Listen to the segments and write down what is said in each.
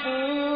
استضعفوا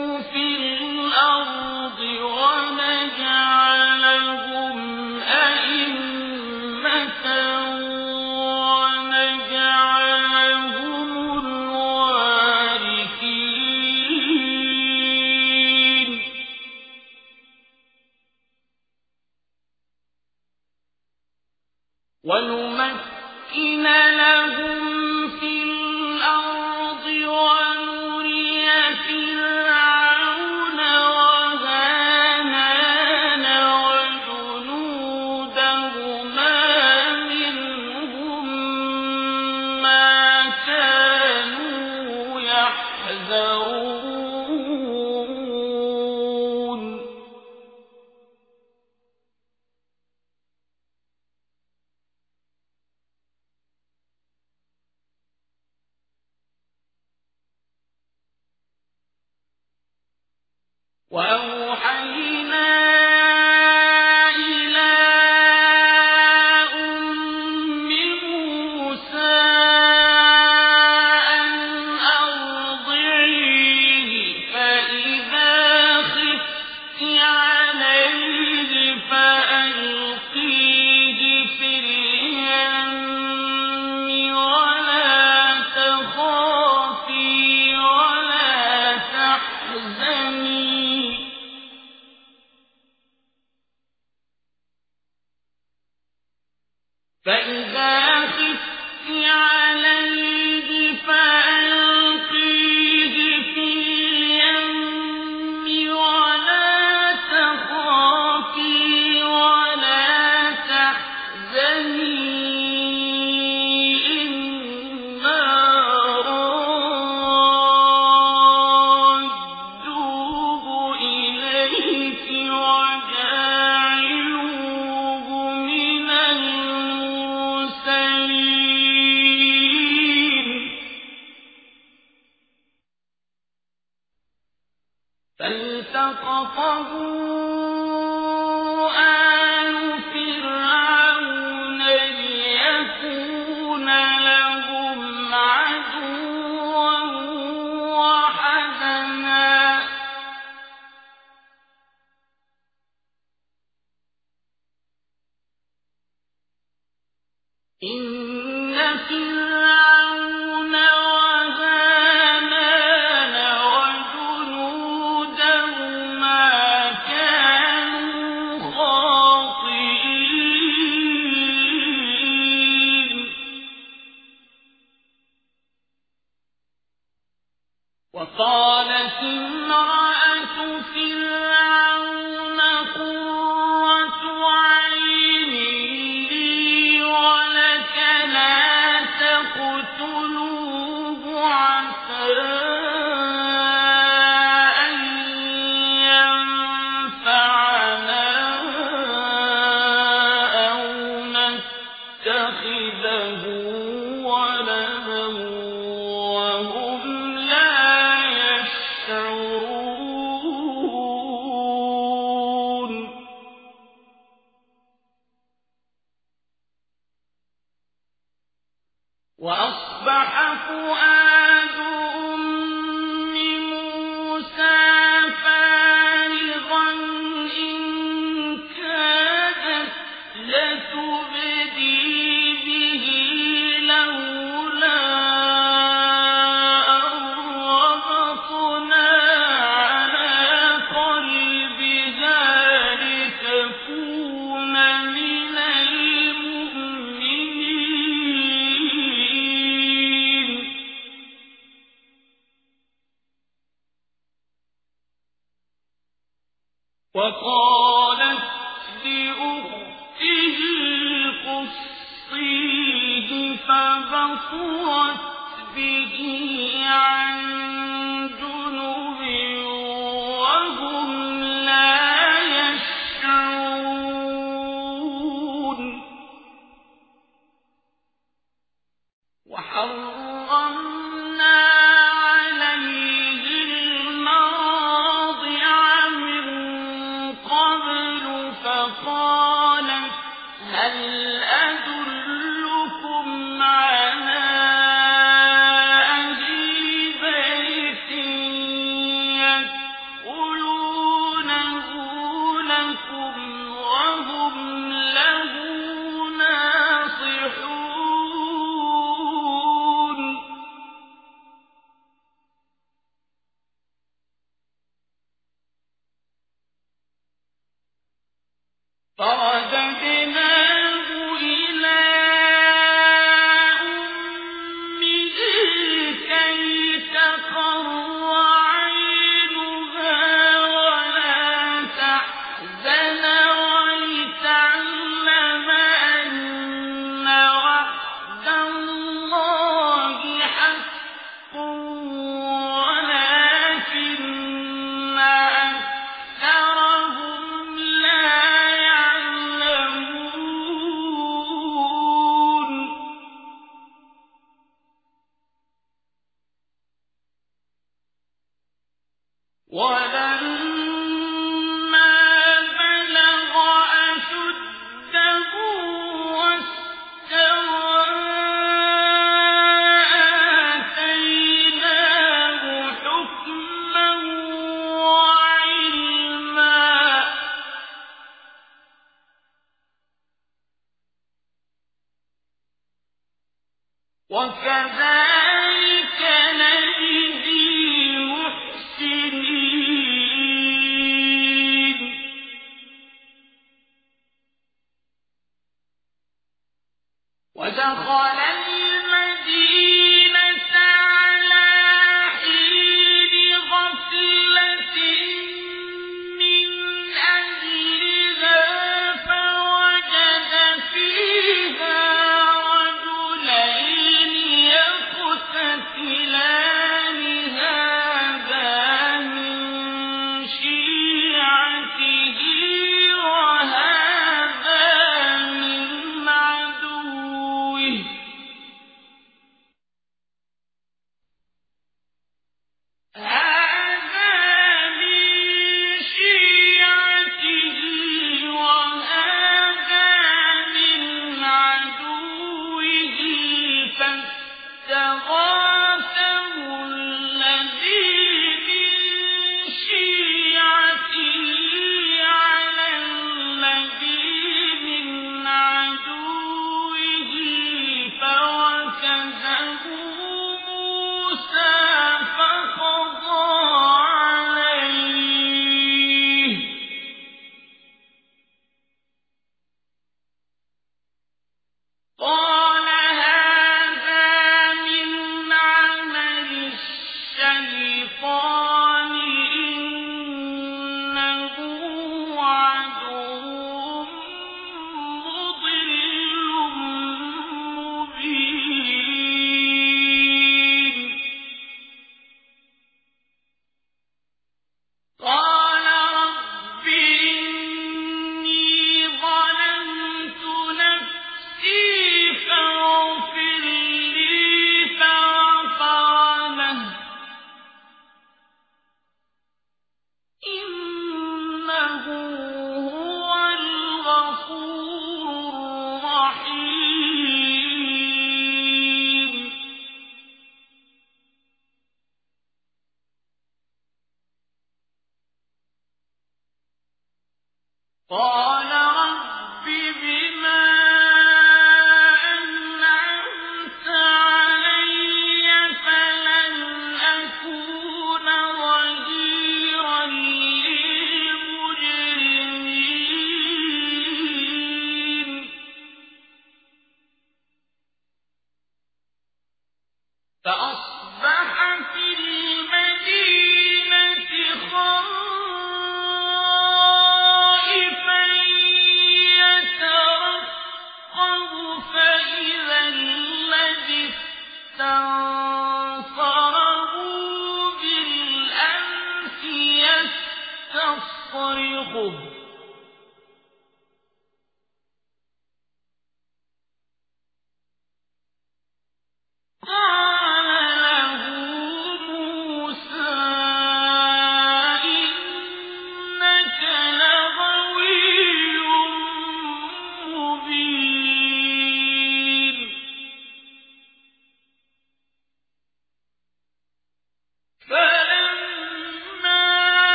ولما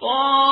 قال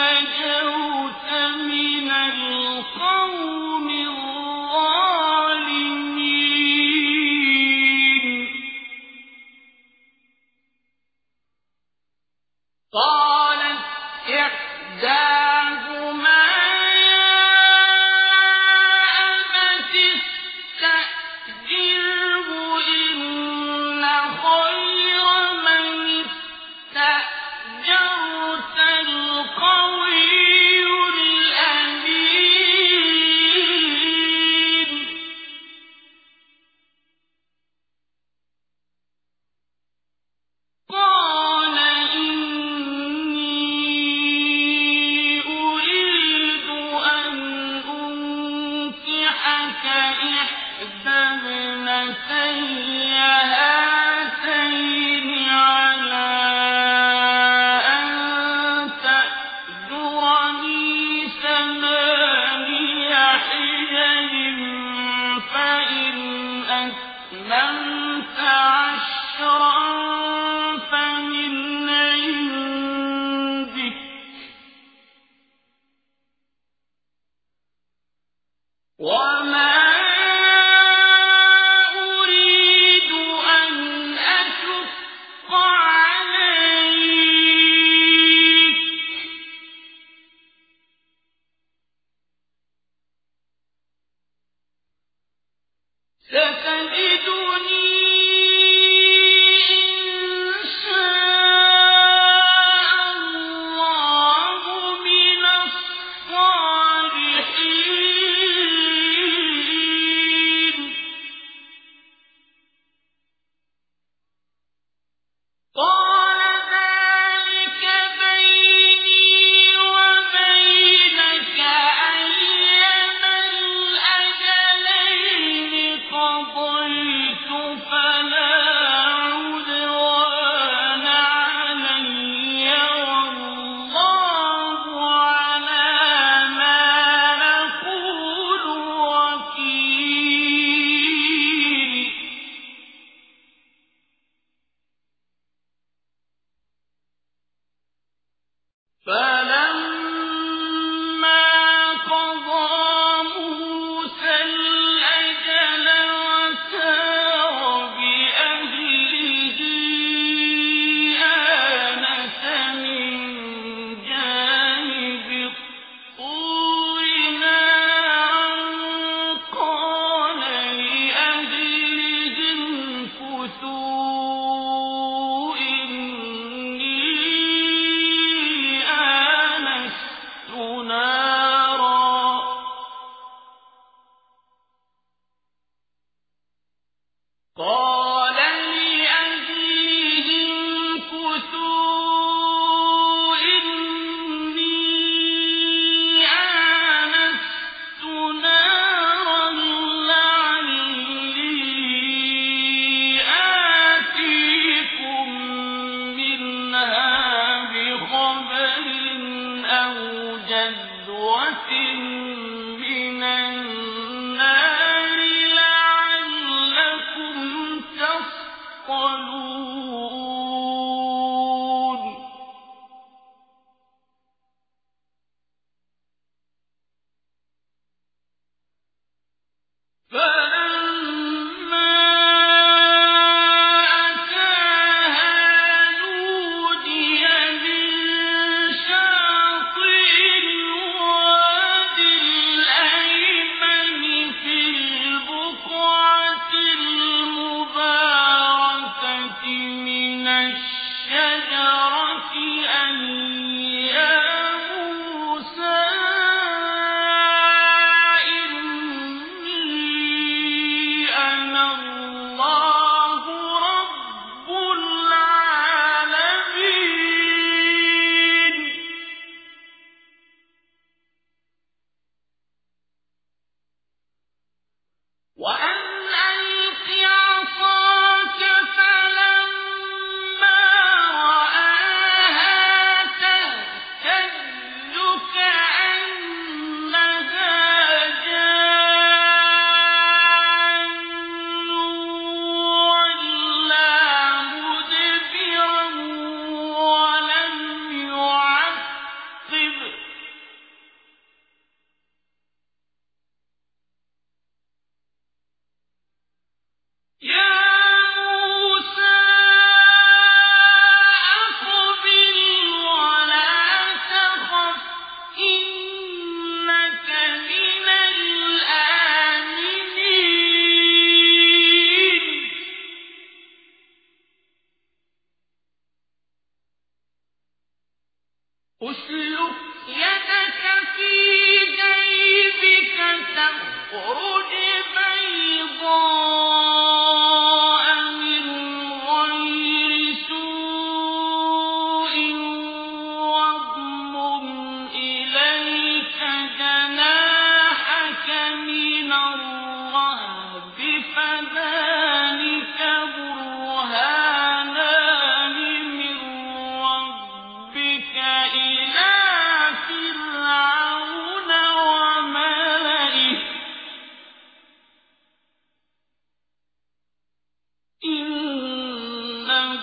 نجوت من القوم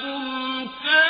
غير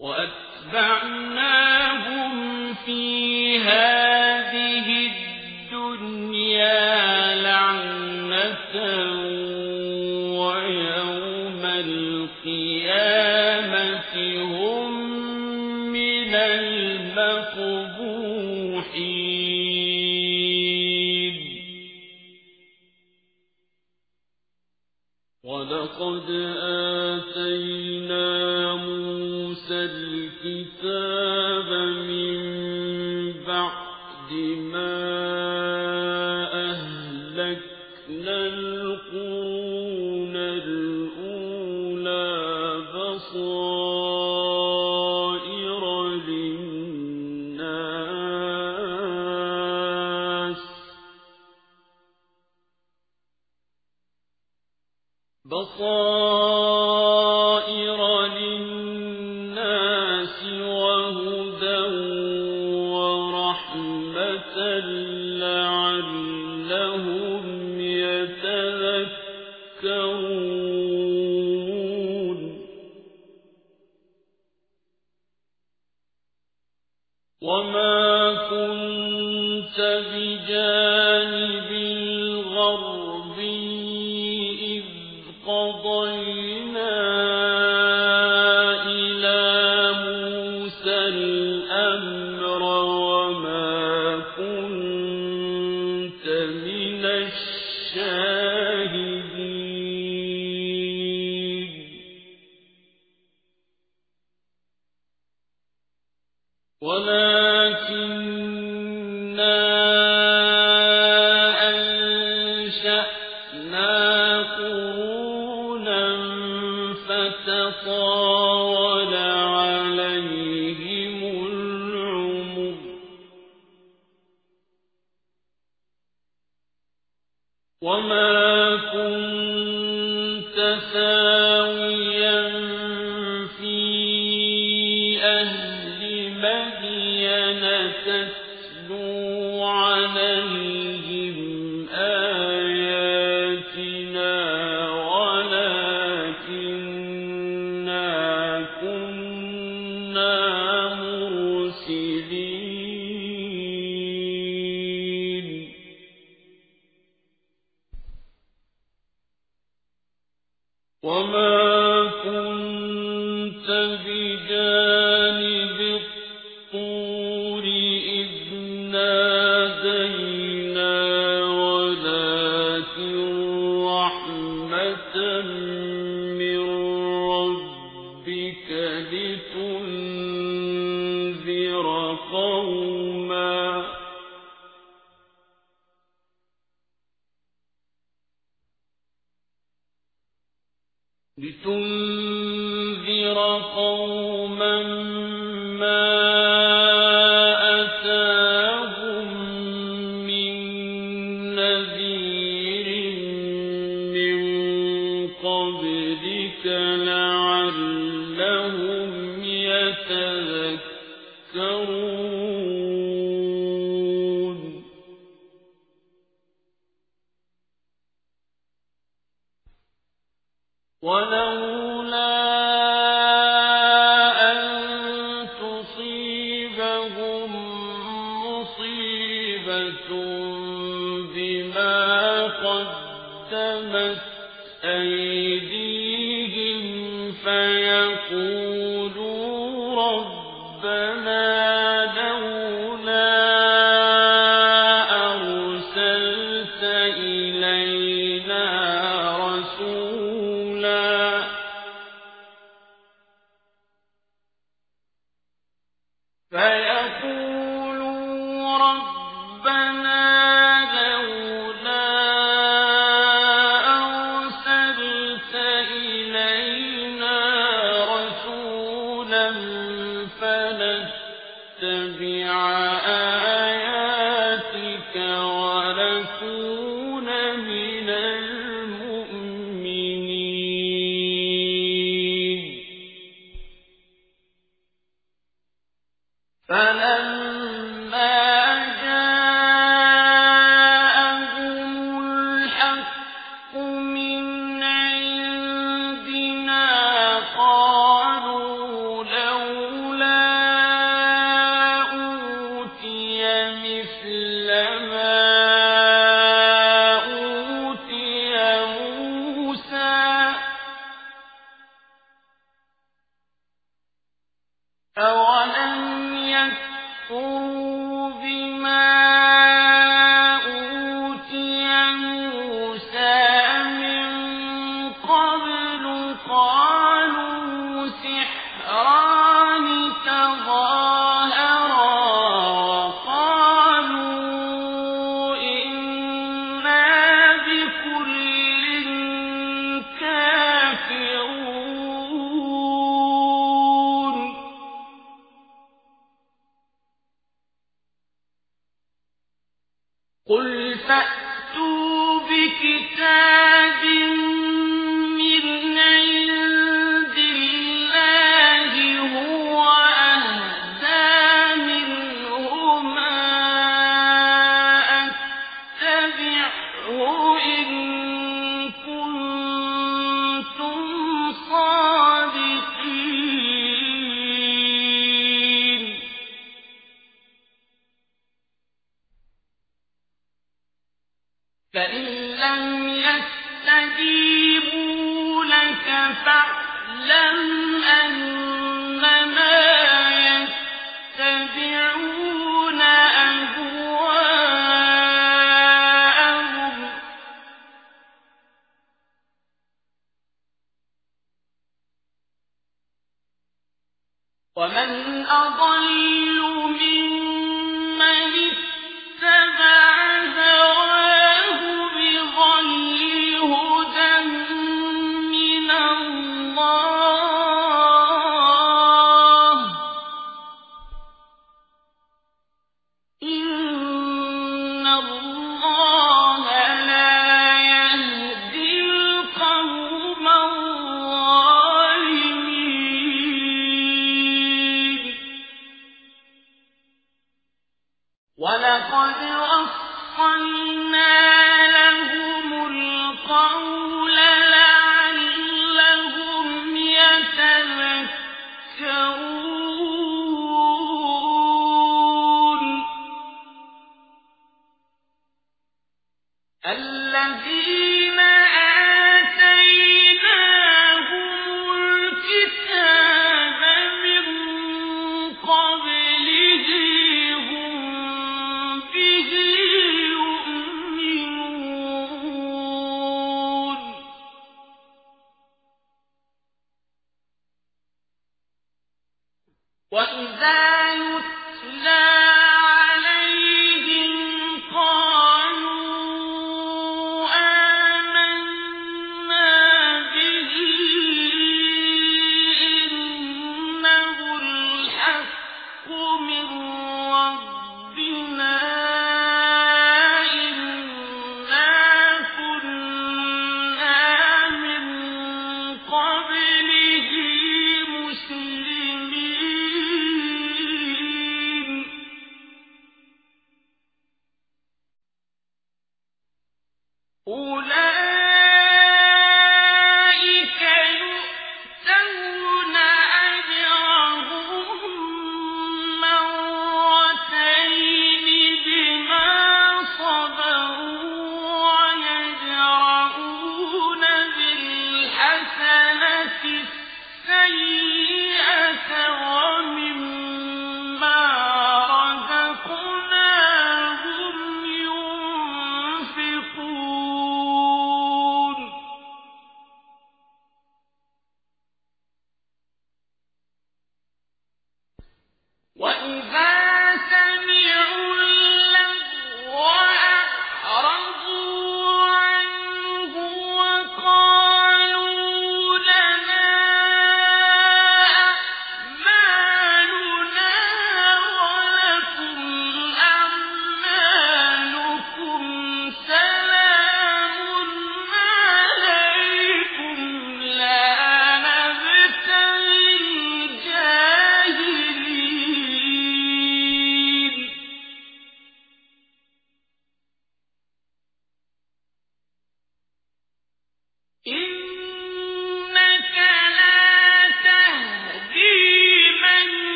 وأتبعناهم في هذه الدنيا لعنة ويوم القيامة هم من المقبوحين. ولقد آتيناهم الكتاب من 我们。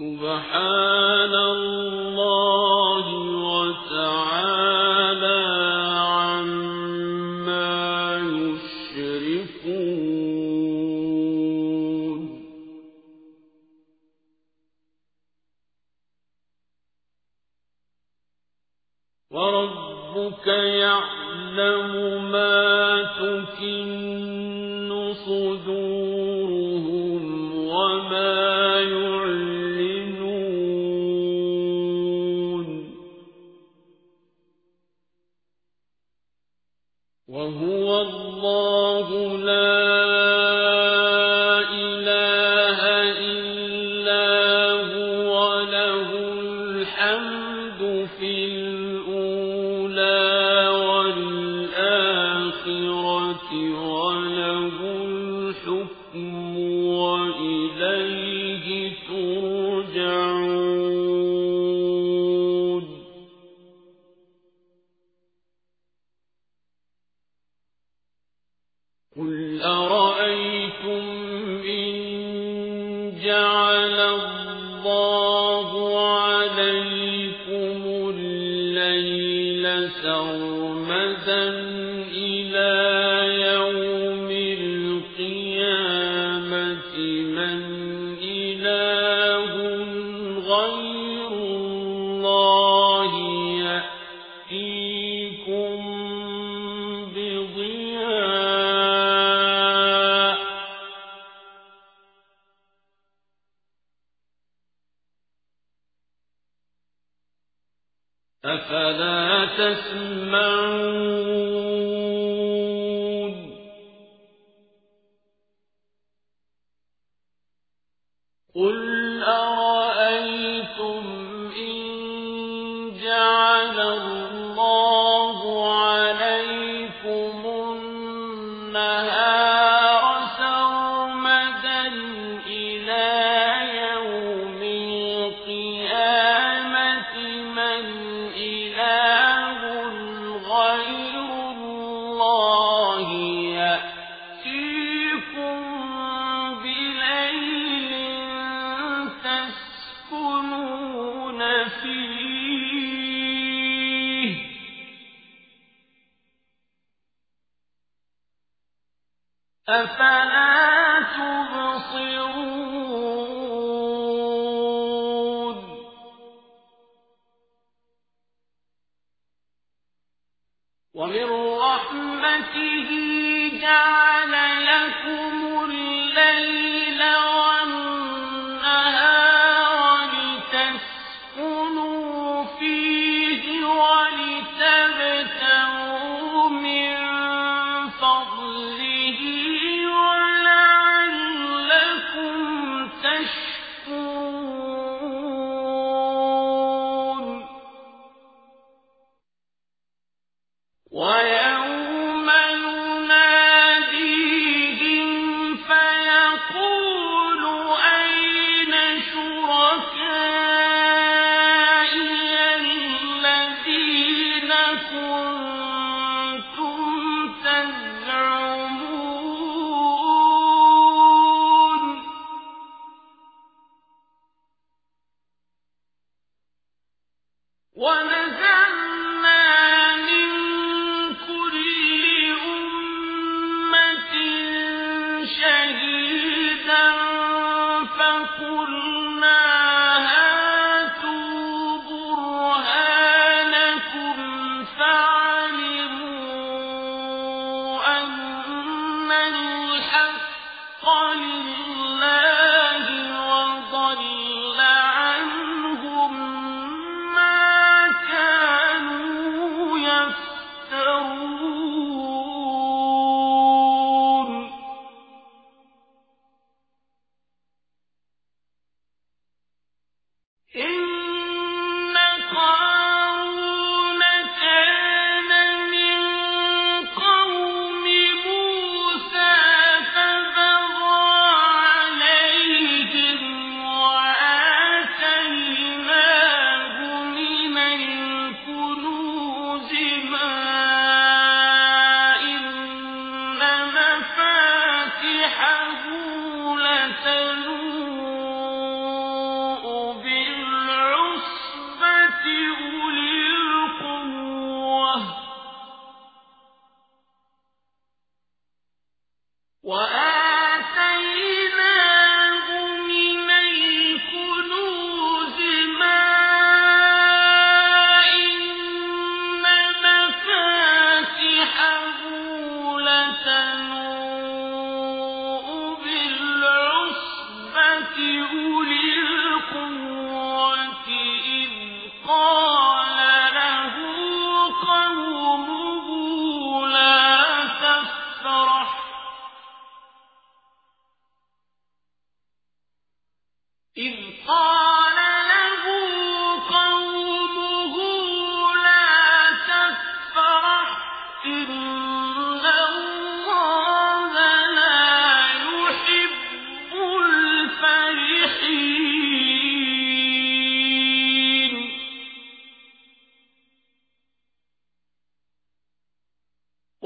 جعل الله.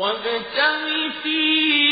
وابتغ فيما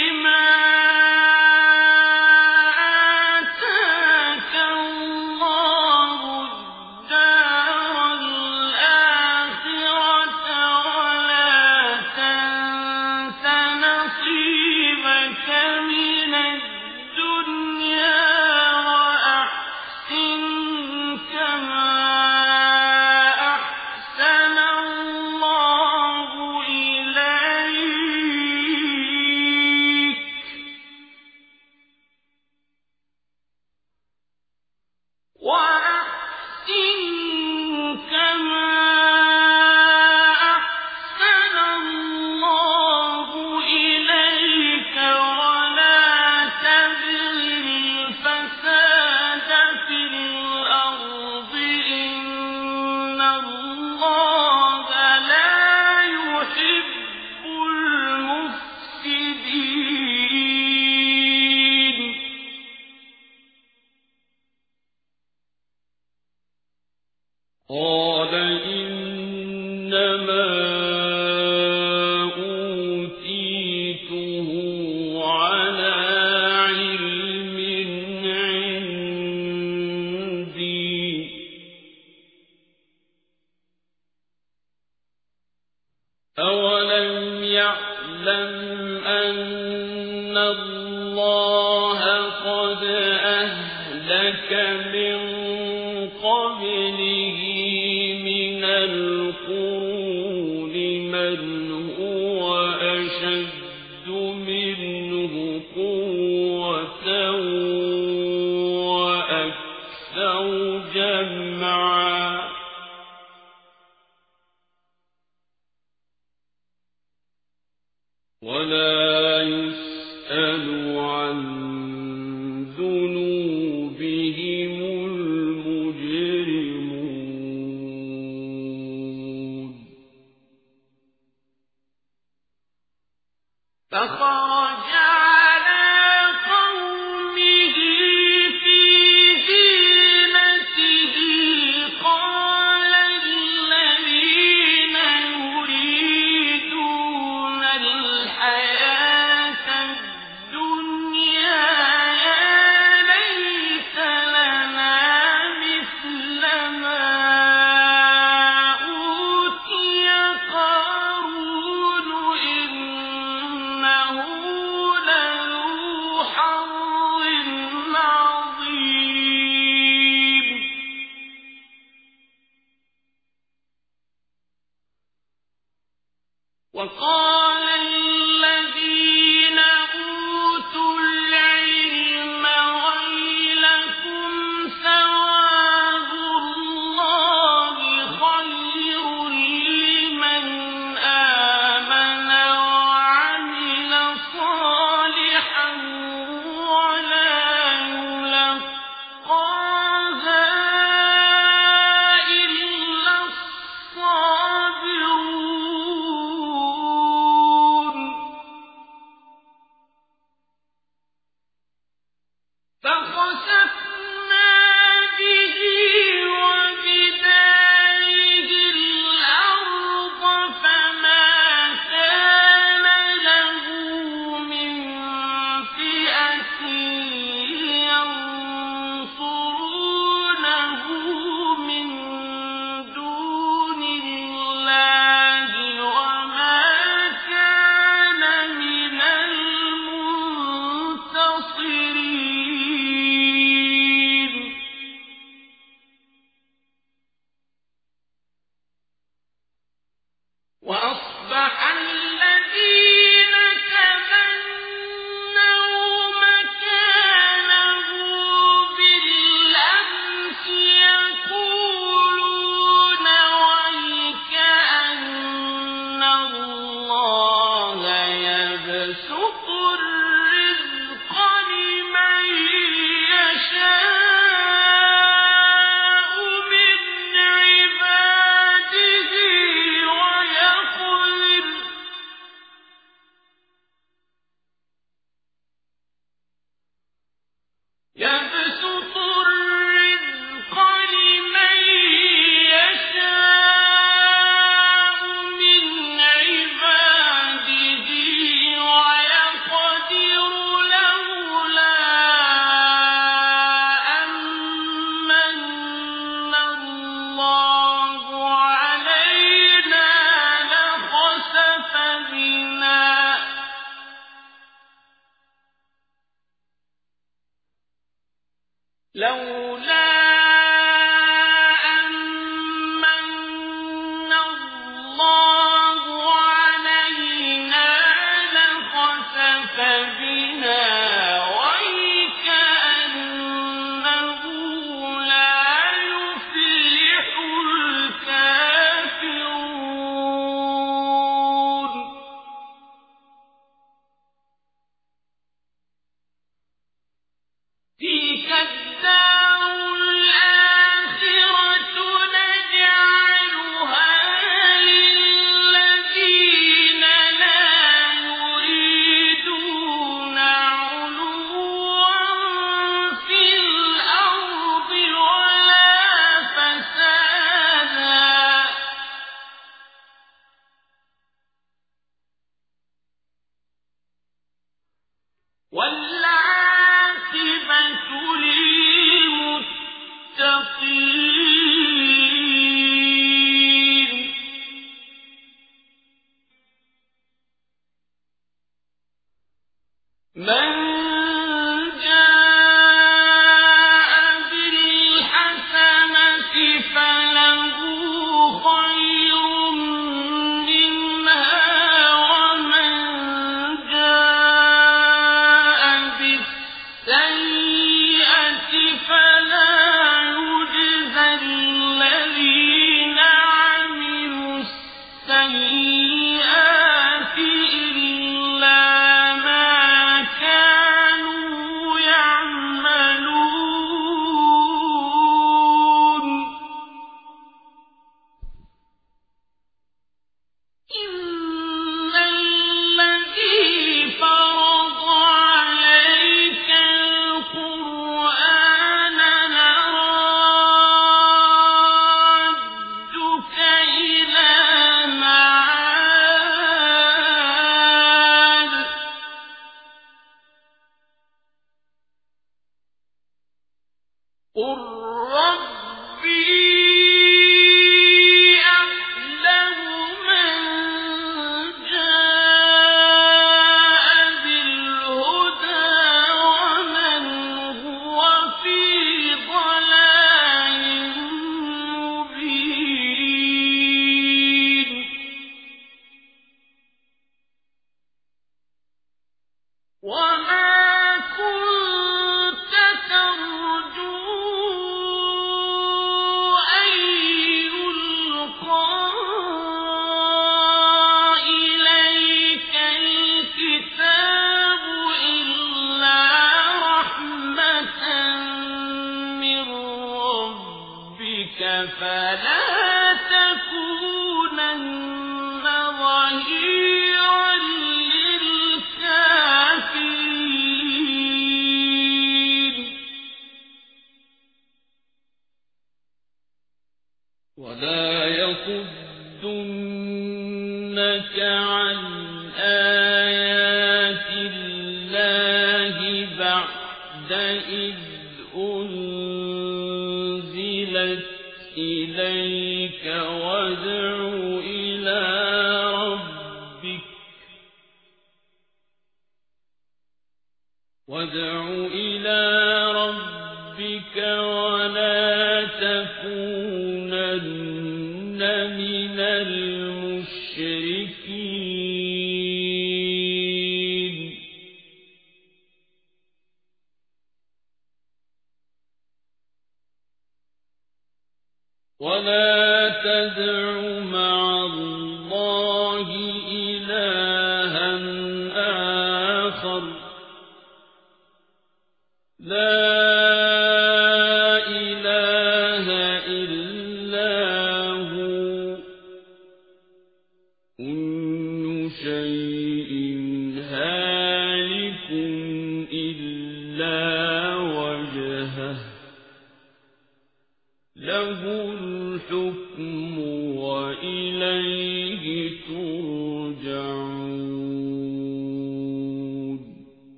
ولا يسأل عن